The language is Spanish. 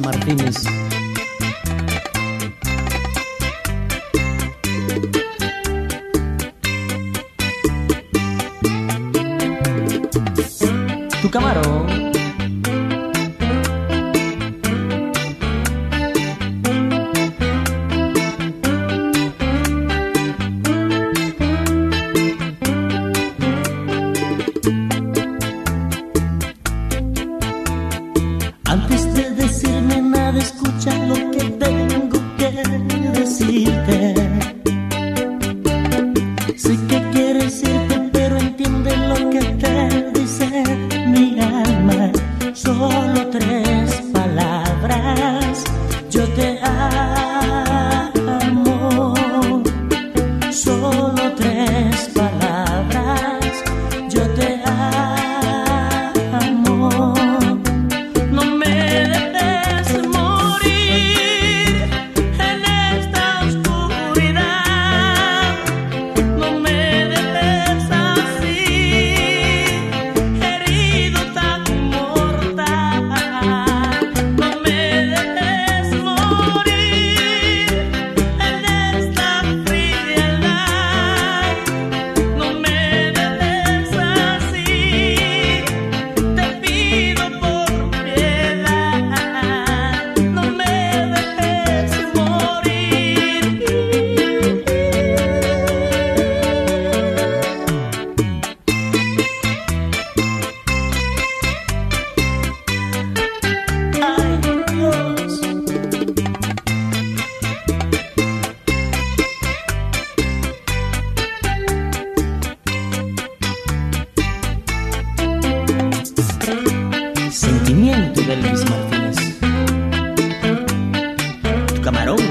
Martínez. Tu camarón. Sentimiento de Luis Martínez. Tu camarón.